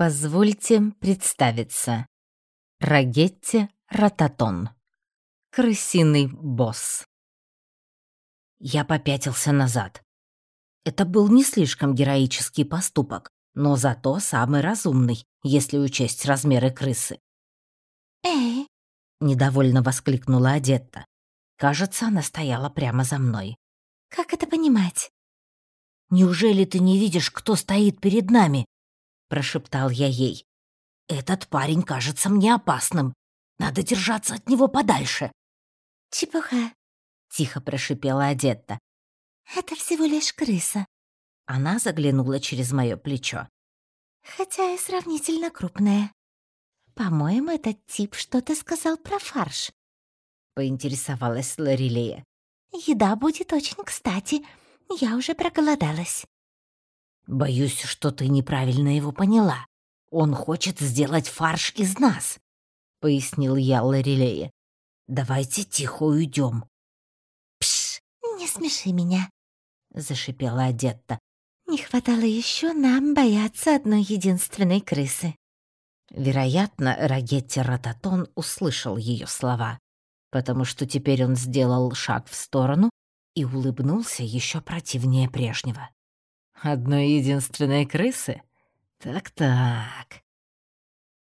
Позвольте представиться. Рагетти Рататон. Крысиный босс. Я попятился назад. Это был не слишком героический поступок, но зато самый разумный, если учесть размеры крысы. «Эй!» — недовольно воскликнула Адетта. Кажется, она стояла прямо за мной. «Как это понимать?» «Неужели ты не видишь, кто стоит перед нами?» — прошептал я ей. «Этот парень кажется мне опасным. Надо держаться от него подальше». «Чепуха», — тихо прошипела Адетта. «Это всего лишь крыса». Она заглянула через мое плечо. «Хотя и сравнительно крупная. По-моему, этот тип что-то сказал про фарш. — поинтересовалась Лорелея. «Еда будет очень кстати. Я уже проголодалась». «Боюсь, что ты неправильно его поняла. Он хочет сделать фарш из нас», — пояснил я Лорелее. «Давайте тихо уйдем». «Пш, не смеши меня», — зашипела Адетта. «Не хватало еще нам бояться одной единственной крысы». Вероятно, Рагетти Рататон услышал ее слова потому что теперь он сделал шаг в сторону и улыбнулся еще противнее прежнего. «Одной единственной крысы? Так-так».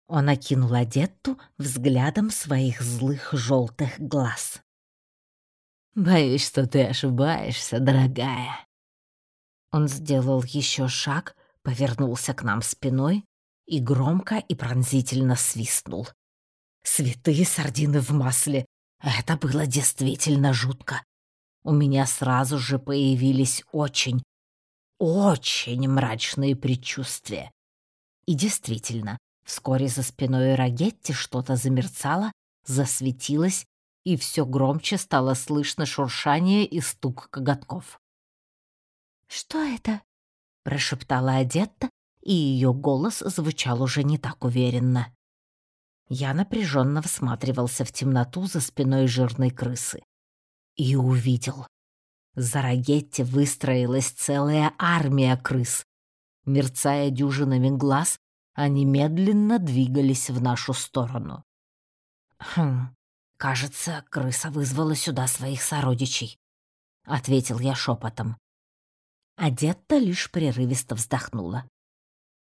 Он окинул Адетту взглядом своих злых желтых глаз. «Боюсь, что ты ошибаешься, дорогая». Он сделал еще шаг, повернулся к нам спиной и громко и пронзительно свистнул. «Святые сардины в масле! Это было действительно жутко. У меня сразу же появились очень, очень мрачные предчувствия. И действительно, вскоре за спиной Рагетти что-то замерцало, засветилось, и все громче стало слышно шуршание и стук коготков. «Что это?» — прошептала Адетта, и ее голос звучал уже не так уверенно. Я напряженно всматривался в темноту за спиной жирной крысы. И увидел. За Рагетти выстроилась целая армия крыс. Мерцая дюжинами глаз, они медленно двигались в нашу сторону. «Хм, кажется, крыса вызвала сюда своих сородичей», — ответил я шепотом. Адетта лишь прерывисто вздохнула.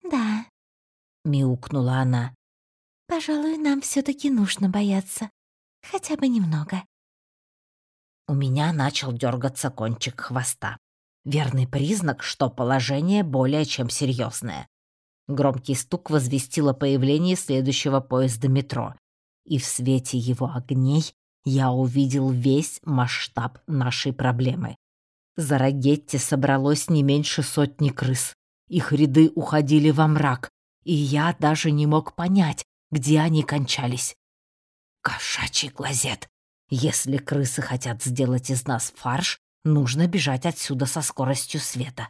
«Да», — мяукнула она. Пожалуй, нам все-таки нужно бояться. Хотя бы немного. У меня начал дергаться кончик хвоста. Верный признак, что положение более чем серьезное. Громкий стук возвестил о появлении следующего поезда метро. И в свете его огней я увидел весь масштаб нашей проблемы. За Рагетти собралось не меньше сотни крыс. Их ряды уходили во мрак, и я даже не мог понять, где они кончались. Кошачий глазет. Если крысы хотят сделать из нас фарш, нужно бежать отсюда со скоростью света.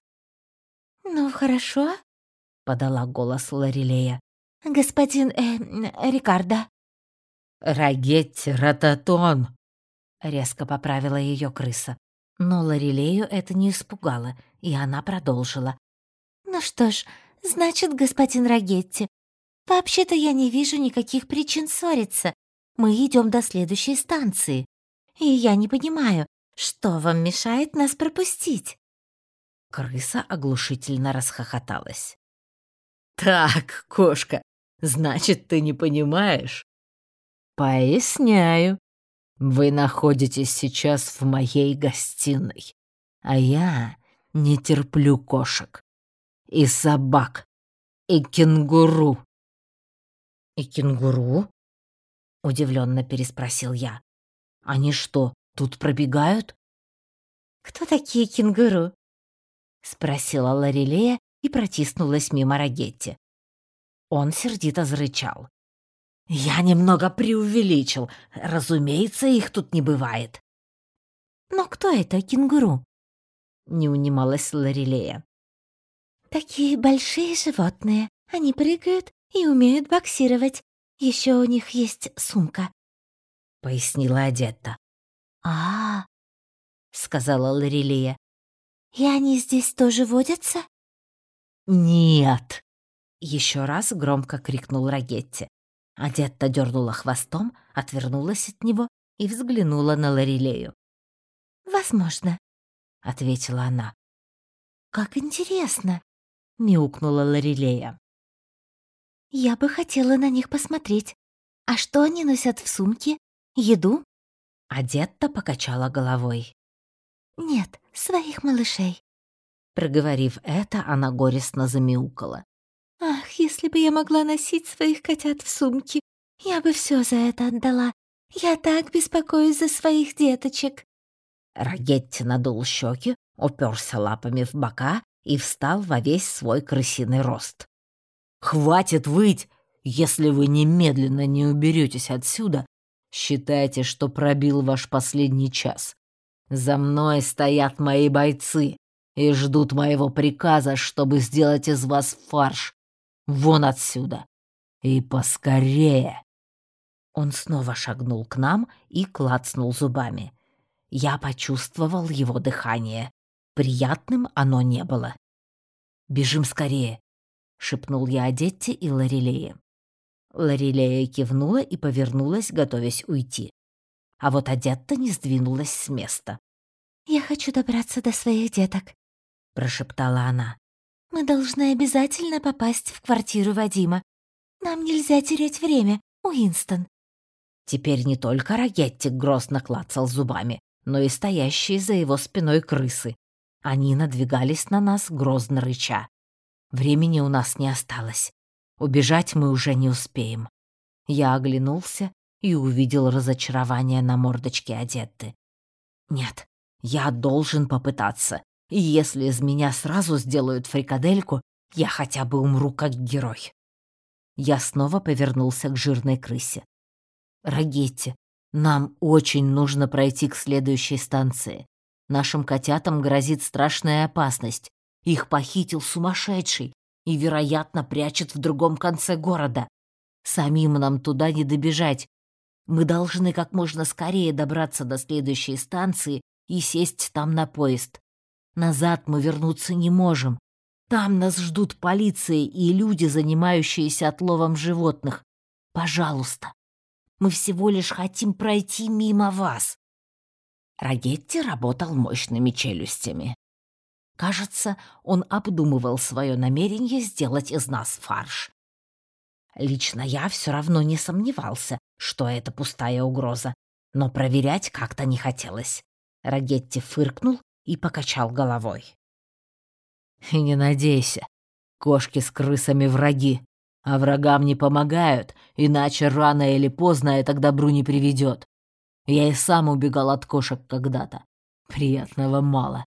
«Ну, хорошо», — подала голос Лорелея. «Господин э, Рикардо». «Рагетти Рататон», — резко поправила ее крыса. Но Лорелею это не испугало, и она продолжила. «Ну что ж, значит, господин Рагетти, Вообще-то я не вижу никаких причин ссориться. Мы идем до следующей станции. И я не понимаю, что вам мешает нас пропустить?» Крыса оглушительно расхохоталась. «Так, кошка, значит, ты не понимаешь?» «Поясняю. Вы находитесь сейчас в моей гостиной, а я не терплю кошек и собак и кенгуру. «И кенгуру?» — удивленно переспросил я. «Они что, тут пробегают?» «Кто такие кенгуру?» — спросила Лорелея и протиснулась мимо Рагетти. Он сердито зарычал. «Я немного преувеличил. Разумеется, их тут не бывает». «Но кто это, кенгуру?» — не унималась Лорелея. «Такие большие животные. Они прыгают и умеют боксировать. Еще у них есть сумка», — пояснила Адетта. а, -а, -а сказала Лорелия. «И они здесь тоже водятся?» «Нет», Еще раз громко крикнул Рагетти. Адетта дернула хвостом, отвернулась от него и взглянула на Лорелею. «Возможно», — ответила она. «Как интересно», — мяукнула Лорелея. «Я бы хотела на них посмотреть. А что они носят в сумке? Еду?» Адетта покачала головой. «Нет, своих малышей». Проговорив это, она горестно замяукала. «Ах, если бы я могла носить своих котят в сумке, я бы все за это отдала. Я так беспокоюсь за своих деточек». Рагетти надул щеки, уперся лапами в бока и встал во весь свой крысиный рост. «Хватит выть! Если вы немедленно не уберетесь отсюда, считайте, что пробил ваш последний час. За мной стоят мои бойцы и ждут моего приказа, чтобы сделать из вас фарш. Вон отсюда! И поскорее!» Он снова шагнул к нам и клацнул зубами. Я почувствовал его дыхание. Приятным оно не было. «Бежим скорее!» — шепнул я Одетте и Лорелее. Лорелея кивнула и повернулась, готовясь уйти. А вот Адетта не сдвинулась с места. «Я хочу добраться до своих деток», — прошептала она. «Мы должны обязательно попасть в квартиру Вадима. Нам нельзя терять время, Уинстон». Теперь не только Рагетти грозно клацал зубами, но и стоящие за его спиной крысы. Они надвигались на нас, грозно рыча. Времени у нас не осталось. Убежать мы уже не успеем. Я оглянулся и увидел разочарование на мордочке Адетты. Нет, я должен попытаться. И если из меня сразу сделают фрикадельку, я хотя бы умру как герой. Я снова повернулся к жирной крысе. «Рагетти, нам очень нужно пройти к следующей станции. Нашим котятам грозит страшная опасность. Их похитил сумасшедший и, вероятно, прячет в другом конце города. Самим нам туда не добежать. Мы должны как можно скорее добраться до следующей станции и сесть там на поезд. Назад мы вернуться не можем. Там нас ждут полиция и люди, занимающиеся отловом животных. Пожалуйста, мы всего лишь хотим пройти мимо вас». Рагетти работал мощными челюстями. Кажется, он обдумывал свое намерение сделать из нас фарш. Лично я все равно не сомневался, что это пустая угроза, но проверять как-то не хотелось. Рагетти фыркнул и покачал головой. «И не надейся, кошки с крысами враги. А врагам не помогают, иначе рано или поздно это к добру не приведет. Я и сам убегал от кошек когда-то. Приятного мало.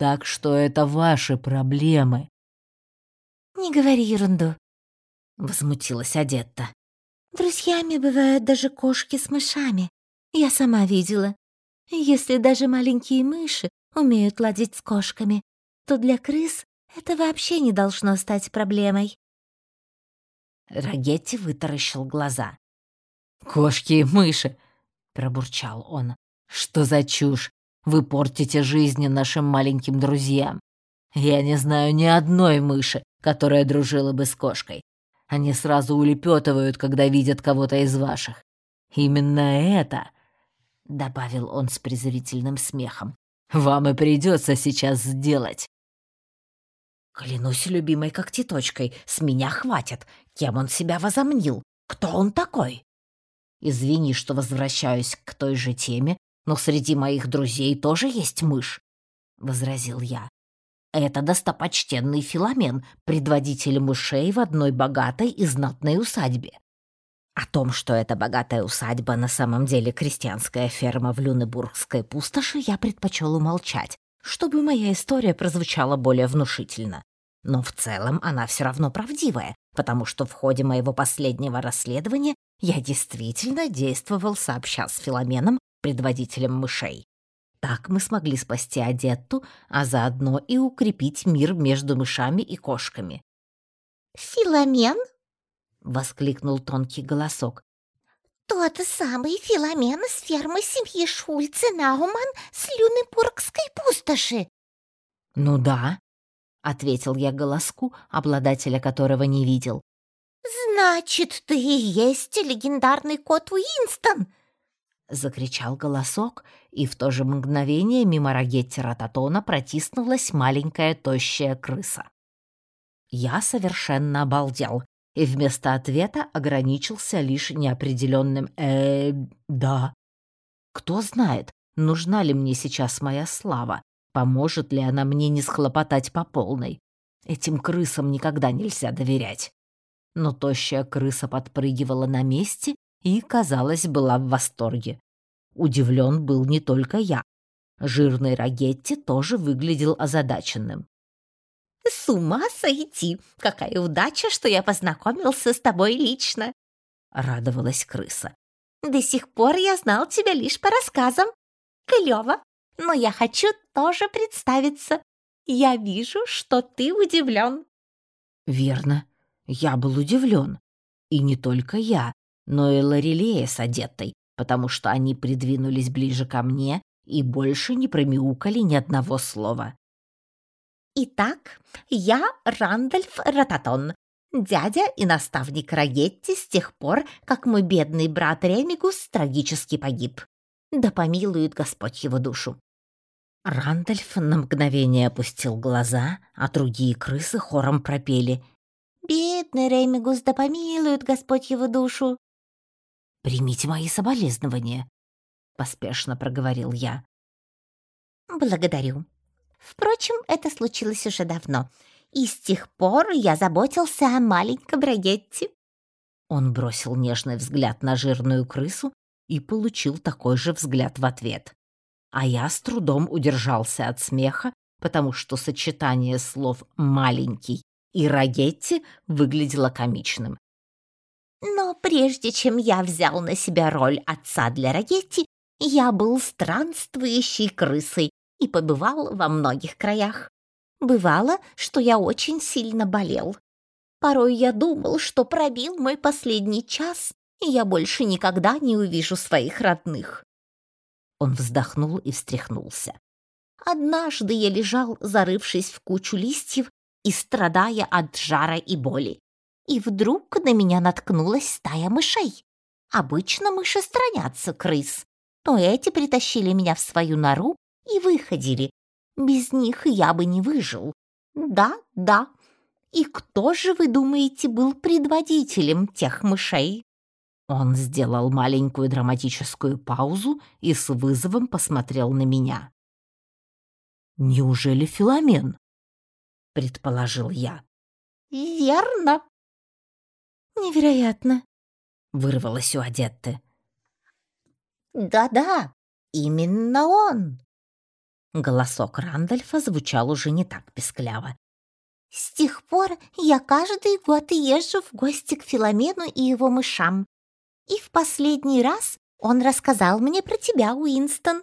Так что это ваши проблемы. «Не говори ерунду», — возмутилась Адетта. «Друзьями бывают даже кошки с мышами. Я сама видела. Если даже маленькие мыши умеют ладить с кошками, то для крыс это вообще не должно стать проблемой. Рагетти вытаращил глаза. «Кошки и мыши!» — пробурчал он. «Что за чушь? Вы портите жизни нашим маленьким друзьям. Я не знаю ни одной мыши, которая дружила бы с кошкой. Они сразу улепетывают, когда видят кого-то из ваших. Именно это, — добавил он с презрительным смехом, — вам и придется сейчас сделать. Клянусь любимой когтеточкой, с меня хватит. Кем он себя возомнил? Кто он такой? Извини, что возвращаюсь к той же теме, но среди моих друзей тоже есть мышь, — возразил я. Это достопочтенный Филомен, предводитель мышей в одной богатой и знатной усадьбе. О том, что эта богатая усадьба на самом деле крестьянская ферма в Люнебургской пустоши, я предпочел умолчать, чтобы моя история прозвучала более внушительно. Но в целом она все равно правдивая, потому что в ходе моего последнего расследования я действительно действовал сообща с Филоменом, предводителем мышей. Так мы смогли спасти Адетту, а заодно и укрепить мир между мышами и кошками. «Филомен?» — воскликнул тонкий голосок. «Тот самый Филомен с фермы семьи Шульце Науман с Люнебургской пустоши!» «Ну да», — ответил я голоску, обладателя которого не видел. «Значит, ты и есть легендарный кот Уинстон!» — закричал голосок, и в то же мгновение мимо Рагетти Рататона протиснулась маленькая тощая крыса. Я совершенно обалдел и вместо ответа ограничился лишь неопределенным э да. Кто знает, нужна ли мне сейчас моя слава, поможет ли она мне не схлопотать по полной. Этим крысам никогда нельзя доверять. Но тощая крыса подпрыгивала на месте и, казалось, была в восторге. Удивлен был не только я. Жирный Рагетти тоже выглядел озадаченным. «С ума сойти! Какая удача, что я познакомился с тобой лично!» — радовалась крыса. «До сих пор я знал тебя лишь по рассказам. Клёво! Но я хочу тоже представиться. Я вижу, что ты удивлен». «Верно. Я был удивлен. И не только я, но и Лорелея с одетой, потому что они придвинулись ближе ко мне и больше не промяукали ни одного слова. «Итак, я Рандольф Рататон, дядя и наставник Рагетти с тех пор, как мой бедный брат Ремигус трагически погиб. Да помилует Господь его душу». Рандольф на мгновение опустил глаза, а другие крысы хором пропели «Бедный Ремигус, да помилует Господь его душу». «Примите мои соболезнования», — поспешно проговорил я. «Благодарю. Впрочем, это случилось уже давно, и с тех пор я заботился о маленьком Брагетте». Он бросил нежный взгляд на жирную крысу и получил такой же взгляд в ответ. А я с трудом удержался от смеха, потому что сочетание слов «маленький» и «рагетти» выглядело комичным. Но прежде чем я взял на себя роль отца для Рагетти, я был странствующей крысой и побывал во многих краях. Бывало, что я очень сильно болел. Порой я думал, что пробил мой последний час, и я больше никогда не увижу своих родных. Он вздохнул и встряхнулся. Однажды я лежал, зарывшись в кучу листьев и страдая от жара и боли и вдруг на меня наткнулась стая мышей. Обычно мыши странятся крыс, но эти притащили меня в свою нору и выходили. Без них я бы не выжил. Да, да. И кто же, вы думаете, был предводителем тех мышей? Он сделал маленькую драматическую паузу и с вызовом посмотрел на меня. «Неужели Филомен?» — предположил я. «Верно», «Невероятно!» — вырвалось у Адетты. «Да-да, именно он!» Голосок Рандольфа звучал уже не так пескляво. «С тех пор я каждый год езжу в гости к Филомену и его мышам. И в последний раз он рассказал мне про тебя, Уинстон.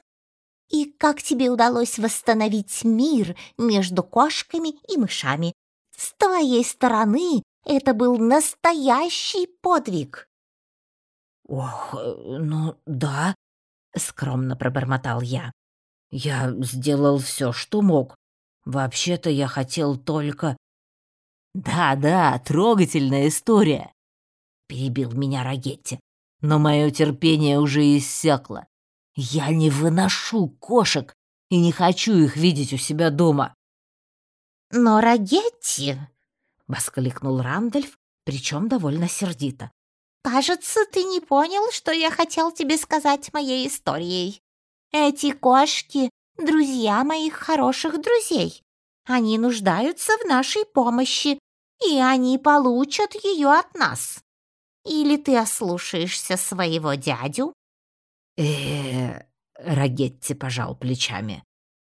И как тебе удалось восстановить мир между кошками и мышами. С твоей стороны это был настоящий подвиг!» «Ох, э, ну да», — скромно пробормотал я. «Я сделал все, что мог. Вообще-то я хотел только...» «Да-да, трогательная история», — перебил меня Рагетти. «Но мое терпение уже иссякло. Я не выношу кошек и не хочу их видеть у себя дома». «Но Рагетти...» — воскликнул Рандольф, причем довольно сердито. «Кажется, ты не понял, что я хотел тебе сказать моей историей. Эти кошки — друзья моих хороших друзей. Они нуждаются в нашей помощи, и они получат ее от нас. Или ты ослушаешься своего дядю?» э Рагетти пожал плечами.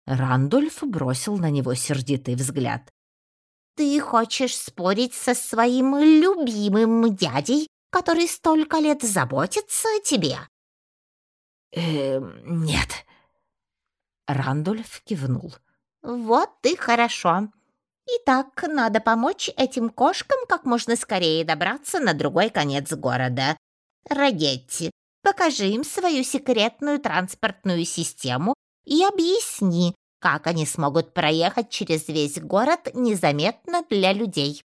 Рандольф бросил на него сердитый взгляд. Ты хочешь спорить со своим любимым дядей, который столько лет заботится о тебе?» «Э, нет». Рандольф кивнул. «Вот и хорошо. Итак, надо помочь этим кошкам как можно скорее добраться на другой конец города. Рагетти, покажи им свою секретную транспортную систему и объясни, Как они смогут проехать через весь город незаметно для людей?